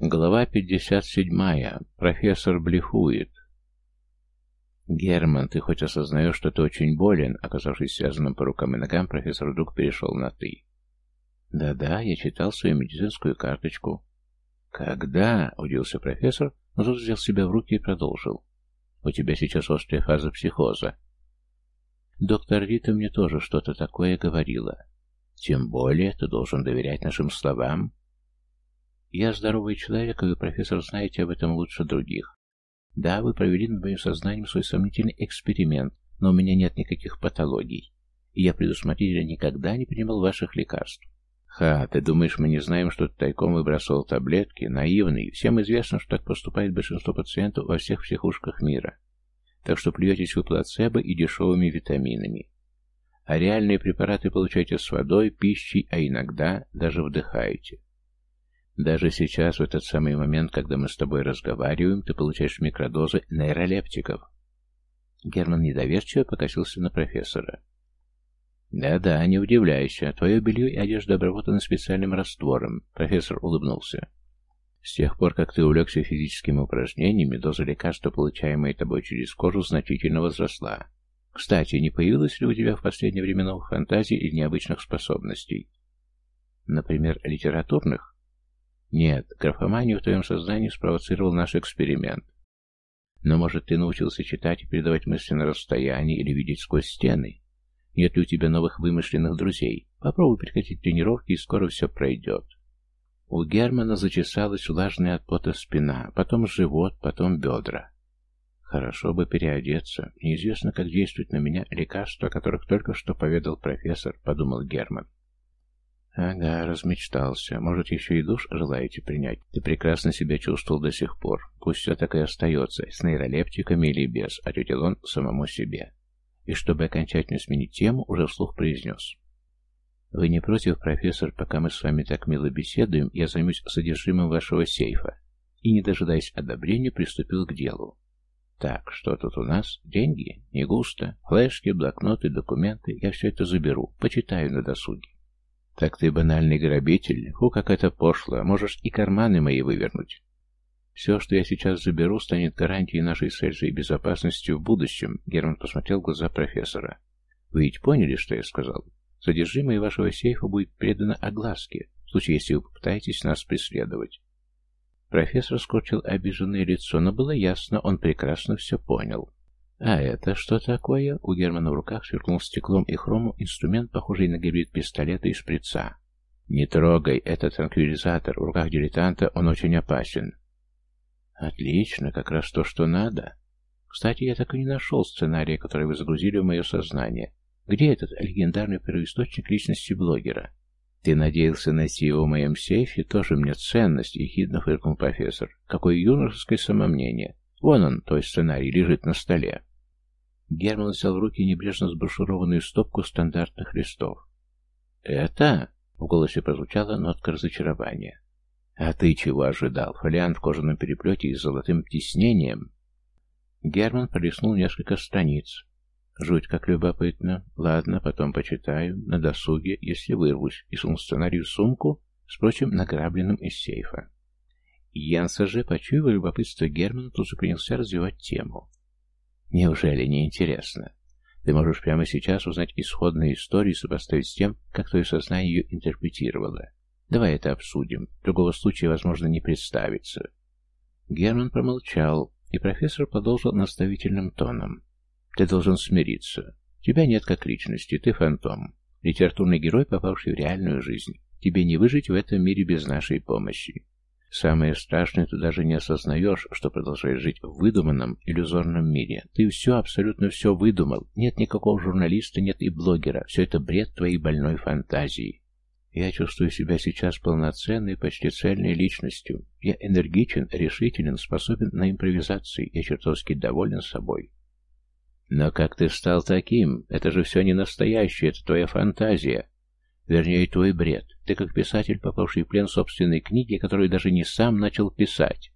Глава 57. Профессор блефует. «Герман, ты хоть осознаешь, что ты очень болен?» Оказавшись связанным по рукам и ногам, профессор вдруг перешел на «ты». «Да-да, я читал свою медицинскую карточку». «Когда?» — удивился профессор, но тут взял себя в руки и продолжил. «У тебя сейчас острая фаза психоза». «Доктор Рита мне тоже что-то такое говорила. Тем более ты должен доверять нашим словам. Я здоровый человек, и вы, профессор, знаете об этом лучше других. Да, вы провели над моим сознанием свой сомнительный эксперимент, но у меня нет никаких патологий, и я предусмотрительно никогда не принимал ваших лекарств. Ха, ты думаешь, мы не знаем, что ты тайком выбрасывал таблетки? Наивный. Всем известно, что так поступает большинство пациентов во всех психушках мира. Так что плюетесь вы плацебо и дешевыми витаминами. А реальные препараты получаете с водой, пищей, а иногда даже вдыхаете. Даже сейчас, в этот самый момент, когда мы с тобой разговариваем, ты получаешь микродозы нейролептиков. Герман недоверчиво покосился на профессора. «Да-да, не удивляйся. Твое белье и одежда обработаны специальным раствором», — профессор улыбнулся. «С тех пор, как ты увлекся физическими упражнениями, доза лекарства, получаемая тобой через кожу, значительно возросла. Кстати, не появилось ли у тебя в последнее время новых фантазий или необычных способностей? Например, литературных?» Нет, графоманию в твоем сознании спровоцировал наш эксперимент. Но, может, ты научился читать и передавать мысли на расстоянии или видеть сквозь стены? Нет ли у тебя новых вымышленных друзей? Попробуй прекратить тренировки, и скоро все пройдет. У Германа зачесалась влажная от пота спина, потом живот, потом бедра. Хорошо бы переодеться. Неизвестно, как действует на меня лекарство, о которых только что поведал профессор, подумал Герман. Ага, размечтался. Может, еще и душ желаете принять? Ты прекрасно себя чувствовал до сих пор. Пусть все так и остается, с нейролептиками или без, ответил он самому себе. И чтобы окончательно сменить тему, уже вслух произнес. Вы не против, профессор, пока мы с вами так мило беседуем, я займусь содержимым вашего сейфа? И, не дожидаясь одобрения, приступил к делу. Так, что тут у нас? Деньги? Не густо. Флешки, блокноты, документы. Я все это заберу. Почитаю на досуге. «Так ты банальный грабитель? Фу, как это пошло! Можешь и карманы мои вывернуть!» «Все, что я сейчас заберу, станет гарантией нашей с Эльзой безопасности в будущем», — Герман посмотрел в глаза профессора. «Вы ведь поняли, что я сказал? Содержимое вашего сейфа будет передано огласке, в случае, если вы попытаетесь нас преследовать». Профессор скорчил обиженное лицо, но было ясно, он прекрасно все понял. «А это что такое?» У Германа в руках сверкнул стеклом и хромом инструмент, похожий на гибрид пистолета и шприца. «Не трогай, это транквилизатор. В руках дилетанта он очень опасен». «Отлично, как раз то, что надо. Кстати, я так и не нашел сценария, который вы загрузили в мое сознание. Где этот легендарный первоисточник личности блогера?» «Ты надеялся найти его в моем сейфе? Тоже мне ценность», — ехидно фыркнул профессор. «Какое юношеское самомнение! Вон он, твой сценарий, лежит на столе». Герман взял в руки небрежно сброшурованную стопку стандартных листов. «Это?» — в голосе прозвучала нотка разочарования. «А ты чего ожидал? Фолиант в кожаном переплете и с золотым тиснением?» Герман пролистнул несколько страниц. «Жуть, как любопытно. Ладно, потом почитаю. На досуге, если вырвусь, и сунул сценарий в сумку, впрочем, награбленным из сейфа». Янса же, почуяв любопытство Германа, тут же принялся развивать тему. Неужели не интересно? Ты можешь прямо сейчас узнать исходную историю и сопоставить с тем, как твое сознание ее интерпретировало. Давай это обсудим. Другого случая, возможно, не представится. Герман промолчал, и профессор продолжил наставительным тоном. Ты должен смириться. Тебя нет как личности, ты фантом. Литературный герой, попавший в реальную жизнь. Тебе не выжить в этом мире без нашей помощи. Самое страшное, ты даже не осознаешь, что продолжаешь жить в выдуманном, иллюзорном мире. Ты все, абсолютно все выдумал. Нет никакого журналиста, нет и блогера. Все это бред твоей больной фантазии. Я чувствую себя сейчас полноценной, почти цельной личностью. Я энергичен, решителен, способен на импровизации. Я чертовски доволен собой. Но как ты стал таким? Это же все не настоящее, это твоя фантазия. Вернее, твой бред. Ты как писатель, попавший в плен собственной книги, которую даже не сам начал писать.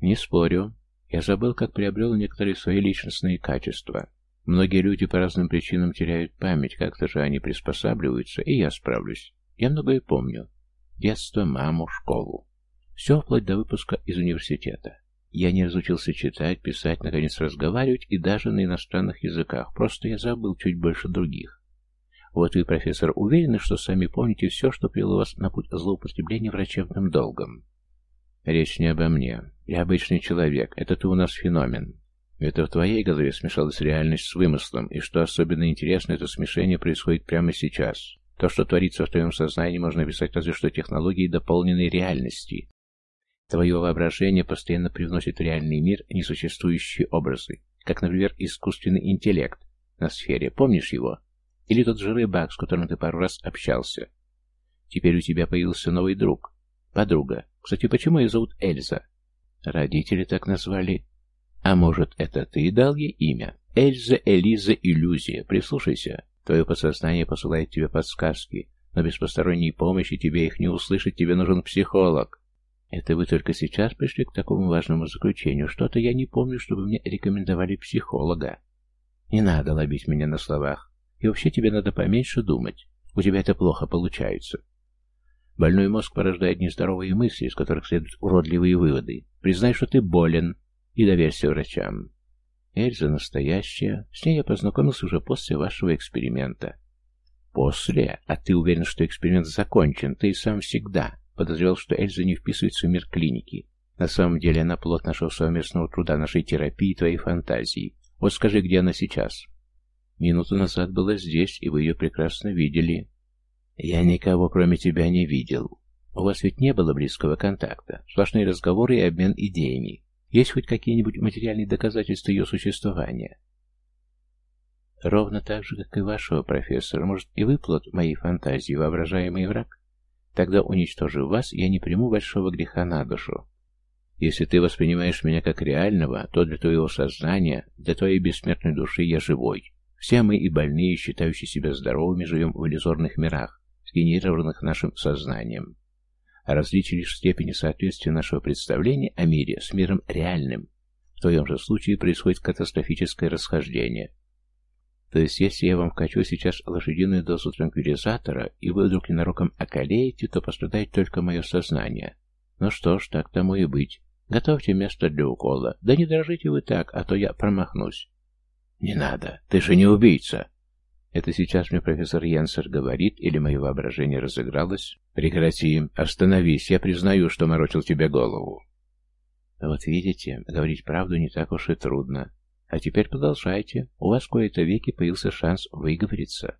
Не спорю. Я забыл, как приобрел некоторые свои личностные качества. Многие люди по разным причинам теряют память, как-то же они приспосабливаются, и я справлюсь. Я многое помню. Детство, маму, школу. Все вплоть до выпуска из университета. Я не разучился читать, писать, наконец разговаривать и даже на иностранных языках. Просто я забыл чуть больше других. Вот вы, профессор, уверены, что сами помните все, что привело вас на путь злоупотребления врачебным долгом? Речь не обо мне. Я обычный человек. Это ты у нас феномен. Это в твоей голове смешалась реальность с вымыслом, и что особенно интересно, это смешение происходит прямо сейчас. То, что творится в твоем сознании, можно описать разве что технологией дополненной реальности. Твое воображение постоянно привносит в реальный мир несуществующие образы, как, например, искусственный интеллект на сфере. Помнишь его? Или тот же рыбак, с которым ты пару раз общался? Теперь у тебя появился новый друг. Подруга. Кстати, почему ее зовут Эльза? Родители так назвали. А может, это ты дал ей имя? Эльза, Элиза, иллюзия. Прислушайся. Твое подсознание посылает тебе подсказки, но без посторонней помощи тебе их не услышать, тебе нужен психолог. Это вы только сейчас пришли к такому важному заключению. Что-то я не помню, чтобы мне рекомендовали психолога. Не надо лобить меня на словах. И вообще тебе надо поменьше думать. У тебя это плохо получается. Больной мозг порождает нездоровые мысли, из которых следуют уродливые выводы. Признай, что ты болен, и доверься врачам. Эльза настоящая. С ней я познакомился уже после вашего эксперимента. После? А ты уверен, что эксперимент закончен? Ты и сам всегда. Подозревал, что Эльза не вписывается в мир клиники. На самом деле она плод нашего совместного труда, нашей терапии твоей фантазии. Вот скажи, где она сейчас? Минуту назад была здесь, и вы ее прекрасно видели. Я никого, кроме тебя, не видел. У вас ведь не было близкого контакта. Сплошные разговоры и обмен идеями. Есть хоть какие-нибудь материальные доказательства ее существования? Ровно так же, как и вашего профессора. Может, и вы плод моей фантазии, воображаемый враг? Тогда, уничтожив вас, я не приму большого греха на душу. Если ты воспринимаешь меня как реального, то для твоего сознания, для твоей бессмертной души я живой. Все мы и больные, считающие себя здоровыми, живем в иллюзорных мирах, сгенерированных нашим сознанием а различие лишь в степени соответствия нашего представления о мире с миром реальным. В твоем же случае происходит катастрофическое расхождение. То есть, если я вам вкачу сейчас лошадиную дозу транквилизатора, и вы вдруг ненароком околеете, то пострадает только мое сознание. Ну что ж, так тому и быть. Готовьте место для укола. Да не дрожите вы так, а то я промахнусь. Не надо, ты же не убийца. Это сейчас мне профессор Янсер говорит, или мое воображение разыгралось? Прекрати, остановись, я признаю, что морочил тебе голову. Вот видите, говорить правду не так уж и трудно. А теперь продолжайте. У вас кое-то веки появился шанс выговориться.